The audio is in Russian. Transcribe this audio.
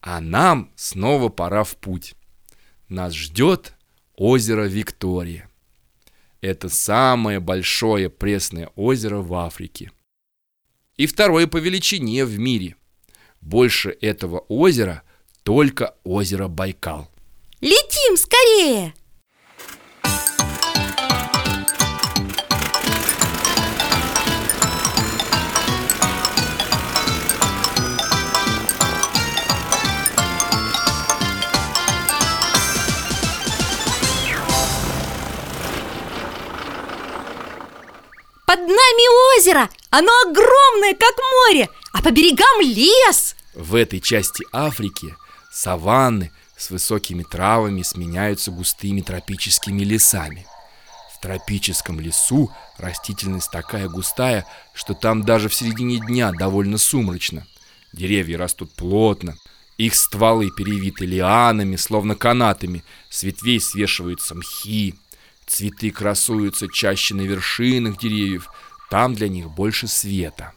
А нам снова пора в путь. Нас ждет озеро Виктория. Это самое большое пресное озеро в Африке. И второе по величине в мире. Больше этого озера только озеро Байкал. Летим скорее! Под нами озеро! Оно огромное, как море, а по берегам лес! В этой части Африки саванны с высокими травами сменяются густыми тропическими лесами. В тропическом лесу растительность такая густая, что там даже в середине дня довольно сумрачно. Деревья растут плотно, их стволы перевиты лианами, словно канатами, с ветвей свешиваются мхи, Цветы красуются чаще на вершинах деревьев, там для них больше света.